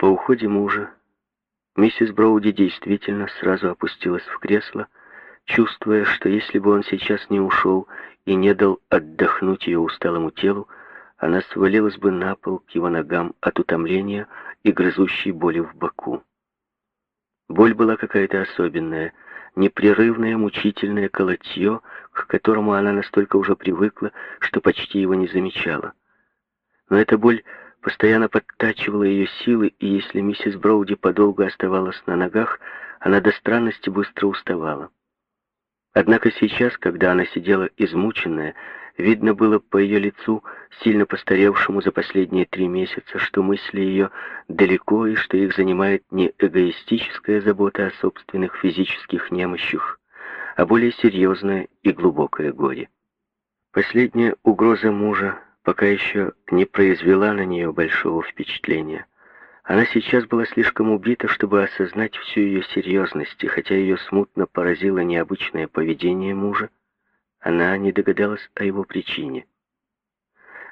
По уходе мужа миссис Броуди действительно сразу опустилась в кресло, чувствуя, что если бы он сейчас не ушел и не дал отдохнуть ее усталому телу, она свалилась бы на пол к его ногам от утомления и грызущей боли в боку. Боль была какая-то особенная, непрерывное мучительное колотье, к которому она настолько уже привыкла, что почти его не замечала. Но эта боль постоянно подтачивала ее силы, и если миссис Броуди подолгу оставалась на ногах, она до странности быстро уставала. Однако сейчас, когда она сидела измученная, видно было по ее лицу, сильно постаревшему за последние три месяца, что мысли ее далеко и что их занимает не эгоистическая забота о собственных физических немощах, а более серьезное и глубокое горе. Последняя угроза мужа пока еще не произвела на нее большого впечатления. Она сейчас была слишком убита, чтобы осознать всю ее серьезность, и хотя ее смутно поразило необычное поведение мужа, она не догадалась о его причине.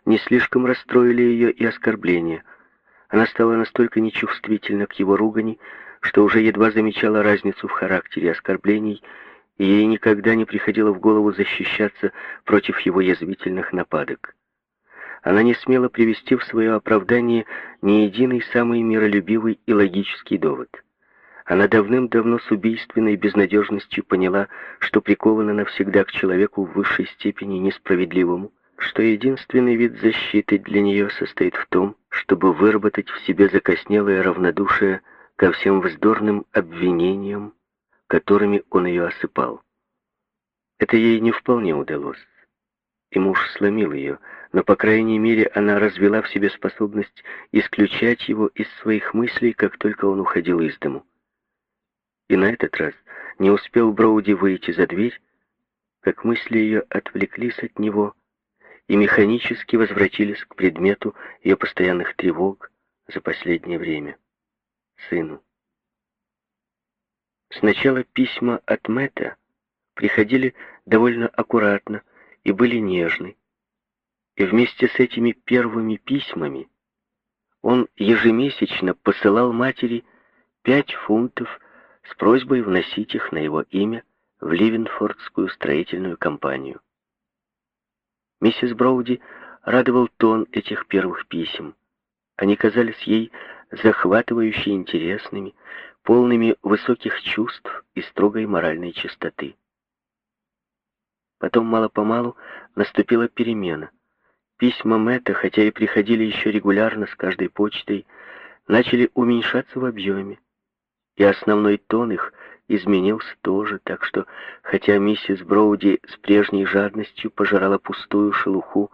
Не слишком расстроили ее и оскорбления. Она стала настолько нечувствительна к его ругани, что уже едва замечала разницу в характере оскорблений, и ей никогда не приходило в голову защищаться против его язвительных нападок она не смела привести в свое оправдание ни единый самый миролюбивый и логический довод. Она давным-давно с убийственной безнадежностью поняла, что прикована навсегда к человеку в высшей степени несправедливому, что единственный вид защиты для нее состоит в том, чтобы выработать в себе закоснелое равнодушие ко всем вздорным обвинениям, которыми он ее осыпал. Это ей не вполне удалось, и муж сломил ее, но, по крайней мере, она развела в себе способность исключать его из своих мыслей, как только он уходил из дому. И на этот раз не успел Броуди выйти за дверь, как мысли ее отвлеклись от него и механически возвратились к предмету ее постоянных тревог за последнее время — сыну. Сначала письма от Мэтта приходили довольно аккуратно и были нежны, и вместе с этими первыми письмами он ежемесячно посылал матери пять фунтов с просьбой вносить их на его имя в Ливенфордскую строительную компанию. Миссис Броуди радовал тон этих первых писем. Они казались ей захватывающе интересными, полными высоких чувств и строгой моральной чистоты. Потом мало-помалу наступила перемена. Письма Мэтта, хотя и приходили еще регулярно с каждой почтой, начали уменьшаться в объеме, и основной тон их изменился тоже, так что, хотя миссис Броуди с прежней жадностью пожирала пустую шелуху,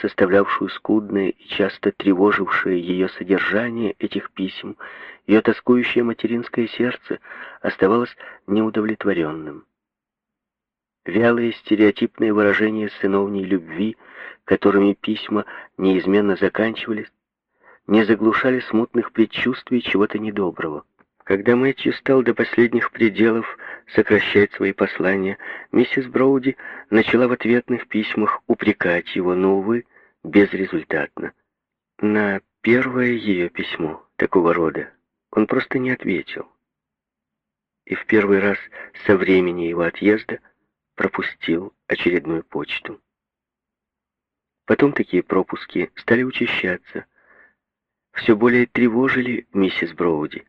составлявшую скудное и часто тревожившее ее содержание этих писем, ее тоскующее материнское сердце оставалось неудовлетворенным. Вялые стереотипные выражения сыновней любви, которыми письма неизменно заканчивались, не заглушали смутных предчувствий чего-то недоброго. Когда Мэтью стал до последних пределов сокращать свои послания, миссис Броуди начала в ответных письмах упрекать его, но, увы, безрезультатно. На первое ее письмо такого рода он просто не ответил. И в первый раз со времени его отъезда пропустил очередную почту. Потом такие пропуски стали учащаться, все более тревожили миссис Броуди.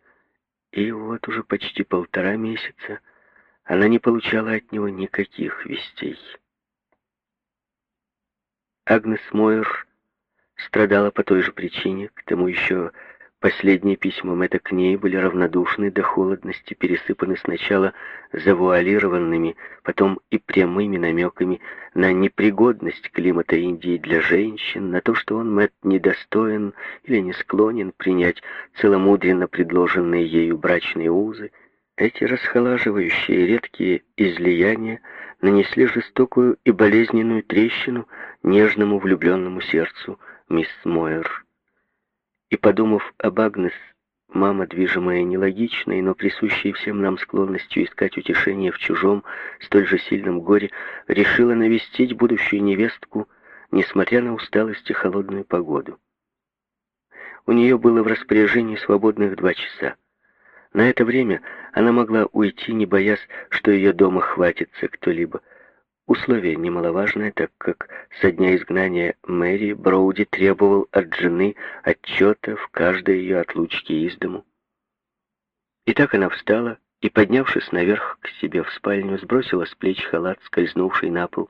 И вот уже почти полтора месяца она не получала от него никаких вестей. Агнес Мойер страдала по той же причине, к тому еще Последние письма Мэтта к ней были равнодушны до холодности, пересыпаны сначала завуалированными, потом и прямыми намеками на непригодность климата Индии для женщин, на то, что он, Мэтт, недостоин или не склонен принять целомудренно предложенные ею брачные узы. Эти расхолаживающие редкие излияния нанесли жестокую и болезненную трещину нежному влюбленному сердцу мисс Мойер. И подумав об Агнес, мама, движимая нелогичной, но присущей всем нам склонностью искать утешение в чужом, столь же сильном горе, решила навестить будущую невестку, несмотря на усталость и холодную погоду. у нее было в распоряжении свободных два часа. На это время она могла уйти, не боясь, что ее дома хватится кто-либо. Условие немаловажное, так как со дня изгнания Мэри Броуди требовал от жены отчета в каждой ее отлучке из дому. И так она встала и, поднявшись наверх к себе в спальню, сбросила с плеч халат, скользнувший на пол.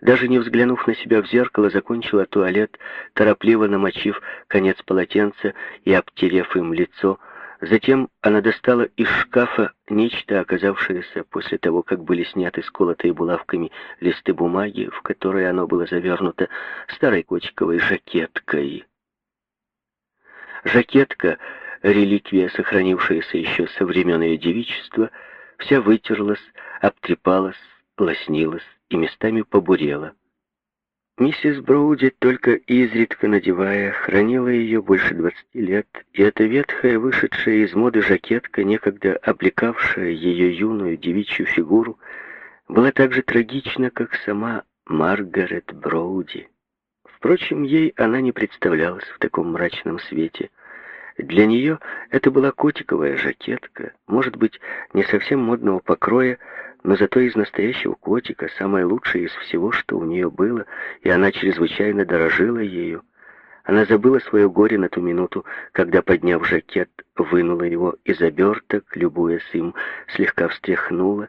Даже не взглянув на себя в зеркало, закончила туалет, торопливо намочив конец полотенца и обтерев им лицо, Затем она достала из шкафа нечто, оказавшееся после того, как были сняты сколотые булавками листы бумаги, в которые оно было завернуто старой кочковой жакеткой. Жакетка, реликвия, сохранившаяся еще со времен ее девичества, вся вытерлась, обтрепалась, лоснилась и местами побурела. Миссис Броуди, только изредка надевая, хранила ее больше двадцати лет, и эта ветхая, вышедшая из моды жакетка, некогда облекавшая ее юную девичью фигуру, была так же трагична, как сама Маргарет Броуди. Впрочем, ей она не представлялась в таком мрачном свете. Для нее это была котиковая жакетка, может быть, не совсем модного покроя, но зато из настоящего котика, самое лучшее из всего, что у нее было, и она чрезвычайно дорожила ею. Она забыла свое горе на ту минуту, когда, подняв жакет, вынула его из оберток, любуясь им, слегка встряхнула,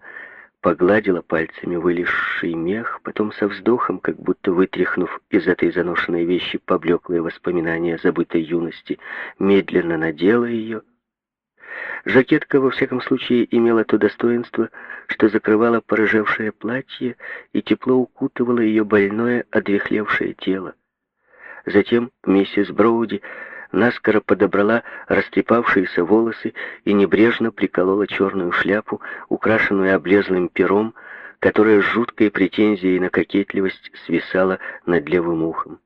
погладила пальцами вылезший мех, потом со вздохом, как будто вытряхнув из этой заношенной вещи поблеклые воспоминания забытой юности, медленно надела ее Жакетка, во всяком случае, имела то достоинство, что закрывала порыжевшее платье и тепло укутывала ее больное, одрехлевшее тело. Затем миссис Броуди наскоро подобрала растрепавшиеся волосы и небрежно приколола черную шляпу, украшенную облезлым пером, которая с жуткой претензией на кокетливость свисала над левым ухом.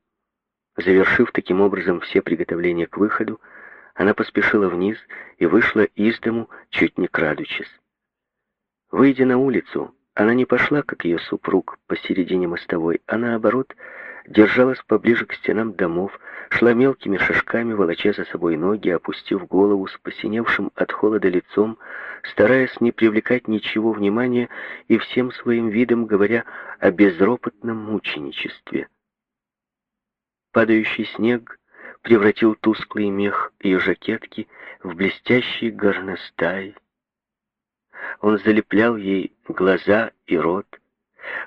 Завершив таким образом все приготовления к выходу, она поспешила вниз и вышла из дому, чуть не крадучись. Выйдя на улицу, она не пошла, как ее супруг, посередине мостовой, а наоборот, держалась поближе к стенам домов, шла мелкими шажками, волоча за собой ноги, опустив голову с посиневшим от холода лицом, стараясь не привлекать ничего внимания и всем своим видом говоря о безропотном мученичестве. Падающий снег превратил тусклый мех ее жакетки в блестящий горностай. Он залеплял ей глаза и рот,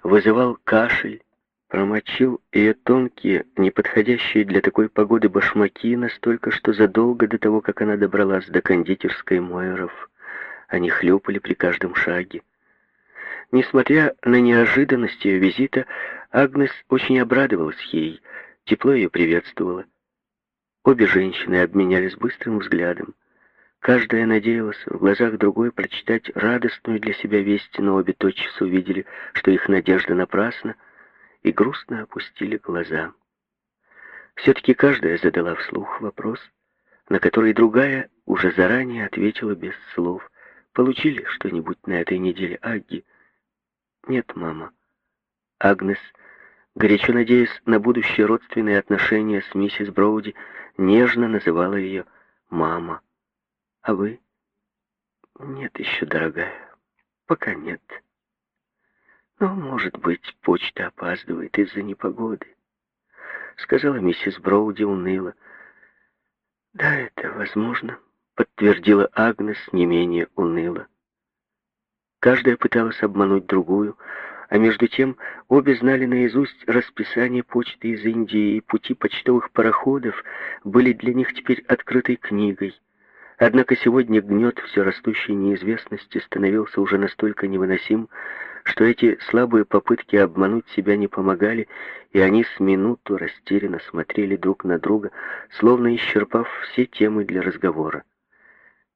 вызывал кашель, промочил ее тонкие, неподходящие для такой погоды башмаки настолько, что задолго до того, как она добралась до кондитерской Мойеров, они хлюпали при каждом шаге. Несмотря на неожиданность ее визита, Агнес очень обрадовалась ей, тепло ее приветствовала. Обе женщины обменялись быстрым взглядом. Каждая надеялась в глазах другой прочитать радостную для себя весть, но обе тотчас увидели, что их надежда напрасна, и грустно опустили глаза. Все-таки каждая задала вслух вопрос, на который другая уже заранее ответила без слов. «Получили что-нибудь на этой неделе, Агги?» «Нет, мама». Агнес, горячо надеясь на будущие родственные отношения с миссис Броуди, нежно называла ее «мама». «А вы?» «Нет еще, дорогая, пока нет. Но, может быть, почта опаздывает из-за непогоды», — сказала миссис Броуди уныло. «Да, это возможно», — подтвердила Агнес не менее уныло. Каждая пыталась обмануть другую, а между тем обе знали наизусть расписание почты из Индии, и пути почтовых пароходов были для них теперь открытой книгой. Однако сегодня гнет все растущей неизвестности становился уже настолько невыносим, что эти слабые попытки обмануть себя не помогали, и они с минуту растерянно смотрели друг на друга, словно исчерпав все темы для разговора.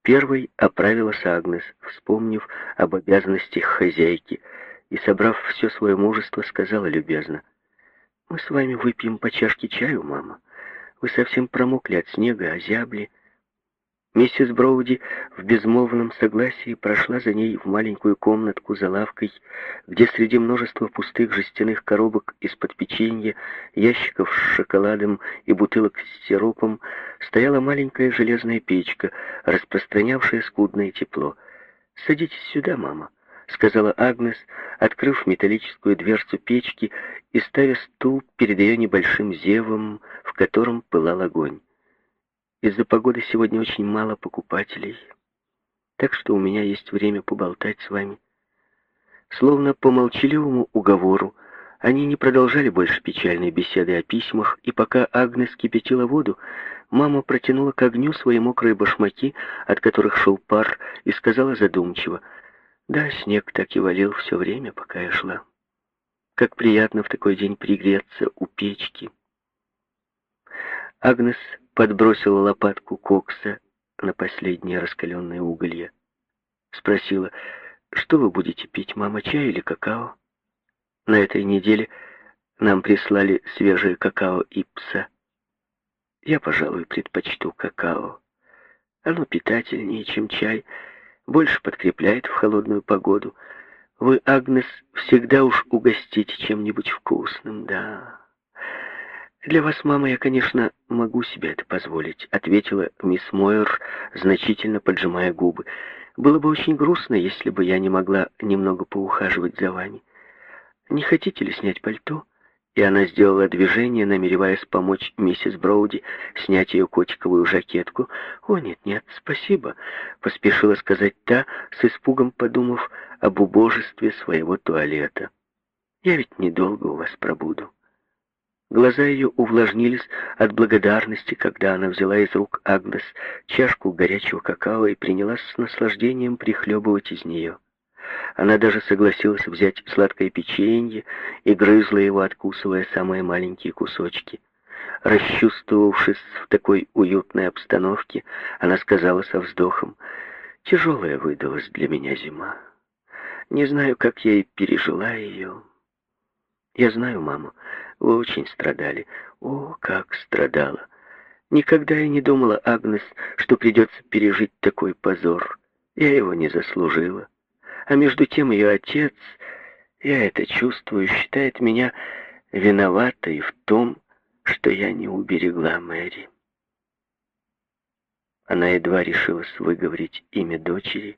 Первой оправилась Агнес, вспомнив об обязанностях хозяйки — и, собрав все свое мужество, сказала любезно, «Мы с вами выпьем по чашке чаю, мама. Вы совсем промокли от снега, озябли». Миссис Броуди в безмолвном согласии прошла за ней в маленькую комнатку за лавкой, где среди множества пустых жестяных коробок из-под печенья, ящиков с шоколадом и бутылок с сиропом стояла маленькая железная печка, распространявшая скудное тепло. «Садитесь сюда, мама», — сказала Агнес, открыв металлическую дверцу печки и ставя стул перед ее небольшим зевом, в котором пылал огонь. Из-за погоды сегодня очень мало покупателей, так что у меня есть время поболтать с вами. Словно по молчаливому уговору, они не продолжали больше печальной беседы о письмах, и пока Агнес кипятила воду, мама протянула к огню свои мокрые башмаки, от которых шел пар, и сказала задумчиво, «Да, снег так и валил все время, пока я шла. Как приятно в такой день пригреться у печки». Агнес подбросила лопатку кокса на последнее раскаленное уголье. Спросила, что вы будете пить, мама, чай или какао? На этой неделе нам прислали свежее какао Ипса. Я, пожалуй, предпочту какао. Оно питательнее, чем чай, больше подкрепляет в холодную погоду. Вы, Агнес, всегда уж угостите чем-нибудь вкусным, да. «Для вас, мама, я, конечно, могу себе это позволить», — ответила мисс Мойер, значительно поджимая губы. «Было бы очень грустно, если бы я не могла немного поухаживать за вами. Не хотите ли снять пальто?» И она сделала движение, намереваясь помочь миссис Броуди снять ее котиковую жакетку. «О, нет-нет, спасибо», — поспешила сказать та, с испугом подумав об убожестве своего туалета. «Я ведь недолго у вас пробуду». Глаза ее увлажнились от благодарности, когда она взяла из рук Агнес чашку горячего какао и принялась с наслаждением прихлебывать из нее. Она даже согласилась взять сладкое печенье и грызла его, откусывая самые маленькие кусочки. Расчувствовавшись в такой уютной обстановке, она сказала со вздохом, «Тяжелая выдалась для меня зима. Не знаю, как я и пережила ее». «Я знаю, мама, вы очень страдали. О, как страдала. Никогда я не думала, Агнес, что придется пережить такой позор. Я его не заслужила. А между тем ее отец, я это чувствую, считает меня виноватой в том, что я не уберегла Мэри. Она едва решилась выговорить имя дочери.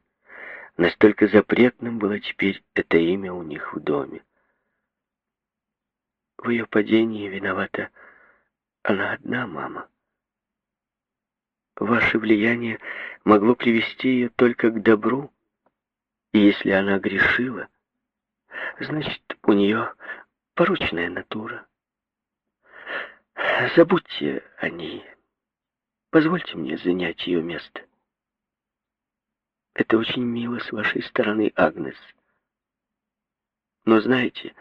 Настолько запретным было теперь это имя у них в доме. В ее падении виновата она одна, мама. Ваше влияние могло привести ее только к добру, и если она грешила, значит, у нее порочная натура. Забудьте о ней. Позвольте мне занять ее место. Это очень мило с вашей стороны, Агнес. Но знаете,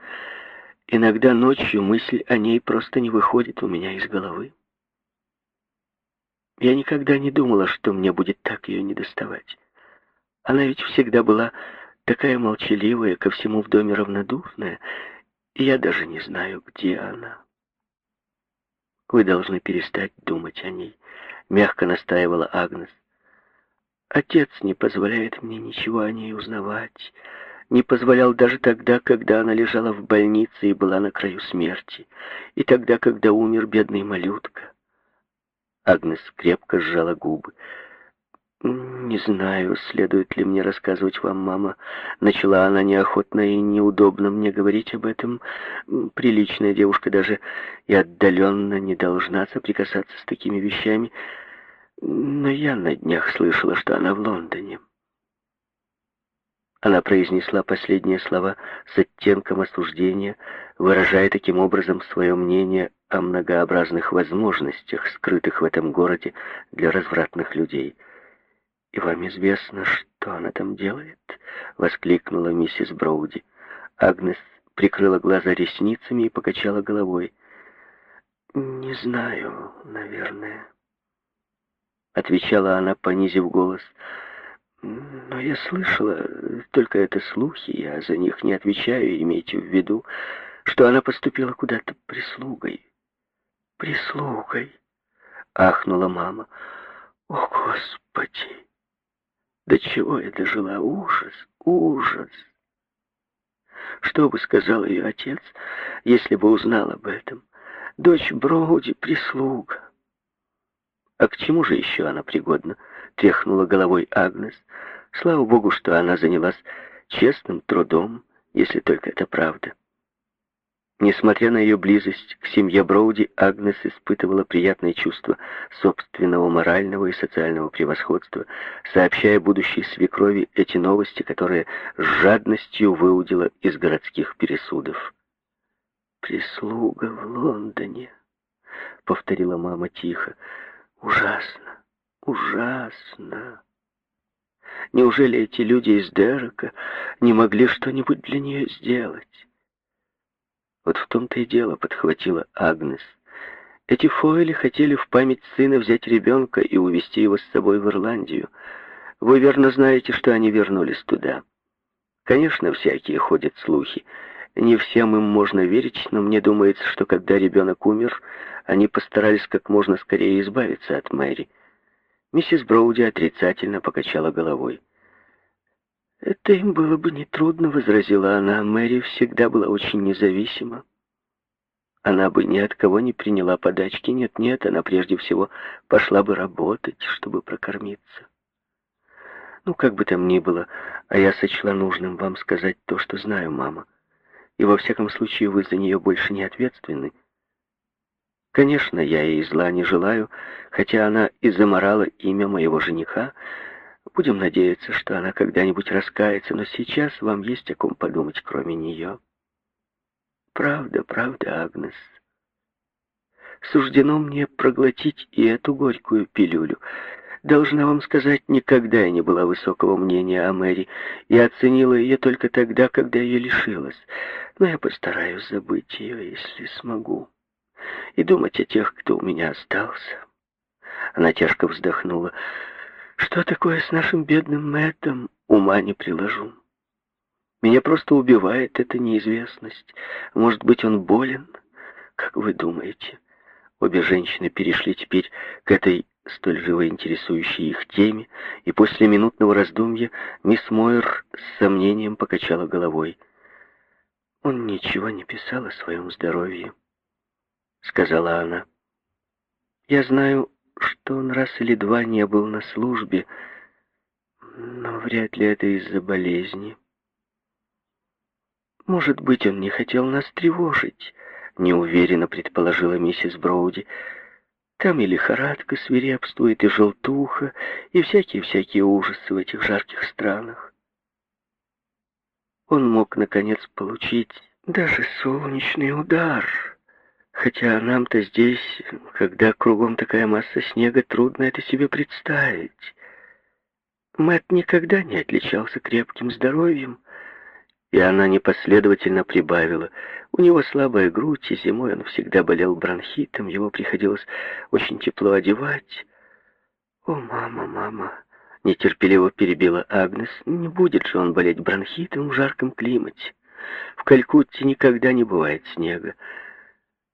Иногда ночью мысль о ней просто не выходит у меня из головы. Я никогда не думала, что мне будет так ее недоставать. Она ведь всегда была такая молчаливая, ко всему в доме равнодушная, и я даже не знаю, где она. Вы должны перестать думать о ней, мягко настаивала Агнес. Отец не позволяет мне ничего о ней узнавать, не позволял даже тогда, когда она лежала в больнице и была на краю смерти, и тогда, когда умер бедный малютка. Агнес крепко сжала губы. «Не знаю, следует ли мне рассказывать вам, мама. Начала она неохотно и неудобно мне говорить об этом. Приличная девушка даже и отдаленно не должна соприкасаться с такими вещами. Но я на днях слышала, что она в Лондоне». Она произнесла последние слова с оттенком осуждения, выражая таким образом свое мнение о многообразных возможностях, скрытых в этом городе для развратных людей. «И вам известно, что она там делает?» — воскликнула миссис Броуди. Агнес прикрыла глаза ресницами и покачала головой. «Не знаю, наверное», — отвечала она, понизив голос, — но я слышала, только это слухи, я за них не отвечаю, имейте в виду, что она поступила куда-то прислугой. Прислугой, ахнула мама. О, Господи! До чего я дожила? Ужас, ужас! Что бы сказал ее отец, если бы узнал об этом? Дочь Броуди — прислуга. А к чему же еще она пригодна? Тряхнула головой Агнес. Слава богу, что она занялась честным трудом, если только это правда. Несмотря на ее близость к семье Броуди, Агнес испытывала приятное чувство собственного морального и социального превосходства, сообщая будущей свекрови эти новости, которые с жадностью выудила из городских пересудов. «Прислуга в Лондоне», — повторила мама тихо, — «ужасно, ужасно». Неужели эти люди из Дерека не могли что-нибудь для нее сделать? Вот в том-то и дело, подхватила Агнес. Эти Фойли хотели в память сына взять ребенка и увезти его с собой в Ирландию. Вы верно знаете, что они вернулись туда. Конечно, всякие ходят слухи. Не всем им можно верить, но мне думается, что когда ребенок умер, они постарались как можно скорее избавиться от Мэри. Миссис Броуди отрицательно покачала головой. «Это им было бы нетрудно», — возразила она. «Мэри всегда была очень независима. Она бы ни от кого не приняла подачки. Нет-нет, она прежде всего пошла бы работать, чтобы прокормиться. Ну, как бы там ни было, а я сочла нужным вам сказать то, что знаю, мама. И во всяком случае вы за нее больше не ответственны. Конечно, я ей зла не желаю, хотя она и заморала имя моего жениха, Будем надеяться, что она когда-нибудь раскается, но сейчас вам есть о ком подумать, кроме нее. Правда, правда, Агнес. Суждено мне проглотить и эту горькую пилюлю. Должна вам сказать, никогда я не была высокого мнения о Мэри и оценила ее только тогда, когда ее лишилась. Но я постараюсь забыть ее, если смогу, и думать о тех, кто у меня остался. Она тяжко вздохнула. Что такое с нашим бедным Мэттом, ума не приложу. Меня просто убивает эта неизвестность. Может быть, он болен? Как вы думаете? Обе женщины перешли теперь к этой столь живо интересующей их теме, и после минутного раздумья мисс Мойер с сомнением покачала головой. «Он ничего не писал о своем здоровье», — сказала она. «Я знаю, что он раз или два не был на службе, но вряд ли это из-за болезни. Может быть, он не хотел нас тревожить, неуверенно предположила миссис Броуди. Там и лихорадка свирепствует, и желтуха, и всякие-всякие ужасы в этих жарких странах. Он мог, наконец, получить даже солнечный удар — Хотя нам-то здесь, когда кругом такая масса снега, трудно это себе представить. Мэтт никогда не отличался крепким здоровьем, и она непоследовательно прибавила. У него слабая грудь, и зимой он всегда болел бронхитом, его приходилось очень тепло одевать. «О, мама, мама!» — нетерпеливо перебила Агнес. «Не будет же он болеть бронхитом в жарком климате. В Калькутте никогда не бывает снега.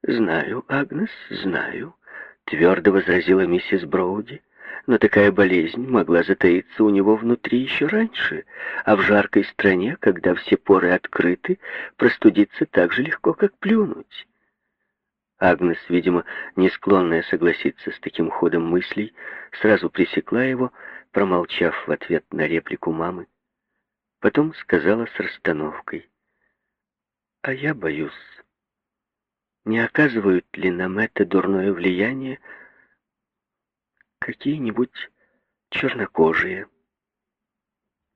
«Знаю, Агнес, знаю», — твердо возразила миссис Броуди. «Но такая болезнь могла затаиться у него внутри еще раньше, а в жаркой стране, когда все поры открыты, простудиться так же легко, как плюнуть». Агнес, видимо, не склонная согласиться с таким ходом мыслей, сразу пресекла его, промолчав в ответ на реплику мамы. Потом сказала с расстановкой. «А я боюсь, не оказывают ли нам это дурное влияние какие-нибудь чернокожие.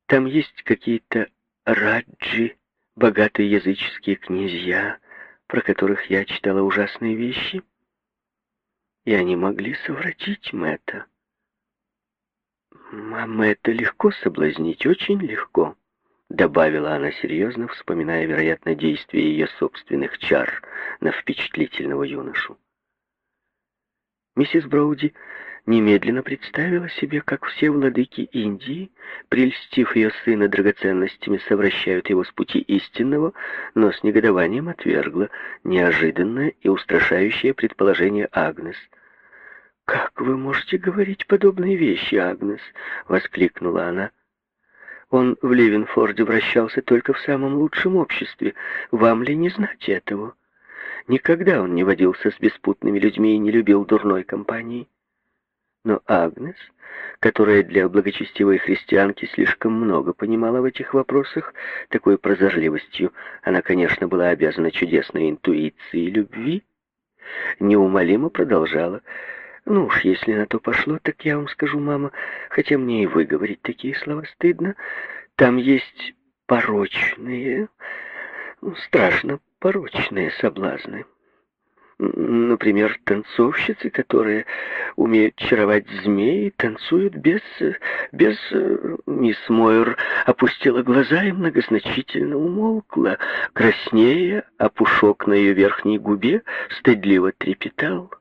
Там есть какие-то раджи, богатые языческие князья, про которых я читала ужасные вещи, и они могли совратить Мэтта. Мама, это легко соблазнить, очень легко добавила она серьезно, вспоминая, вероятно, действие ее собственных чар на впечатлительного юношу. Миссис Броуди немедленно представила себе, как все владыки Индии, прельстив ее сына драгоценностями, совращают его с пути истинного, но с негодованием отвергла неожиданное и устрашающее предположение Агнес. «Как вы можете говорить подобные вещи, Агнес?» — воскликнула она. «Он в Ливенфорде вращался только в самом лучшем обществе. Вам ли не знать этого? Никогда он не водился с беспутными людьми и не любил дурной компании. Но Агнес, которая для благочестивой христианки слишком много понимала в этих вопросах, такой прозорливостью, она, конечно, была обязана чудесной интуиции любви, неумолимо продолжала. «Ну уж, если на то пошло, так я вам скажу, мама, хотя мне и выговорить такие слова стыдно, там есть порочные, ну, страшно порочные соблазны. Например, танцовщицы, которые умеют чаровать змеи, танцуют без... без... Мисс Мойер опустила глаза и многозначительно умолкла. Краснея, а пушок на ее верхней губе стыдливо трепетал.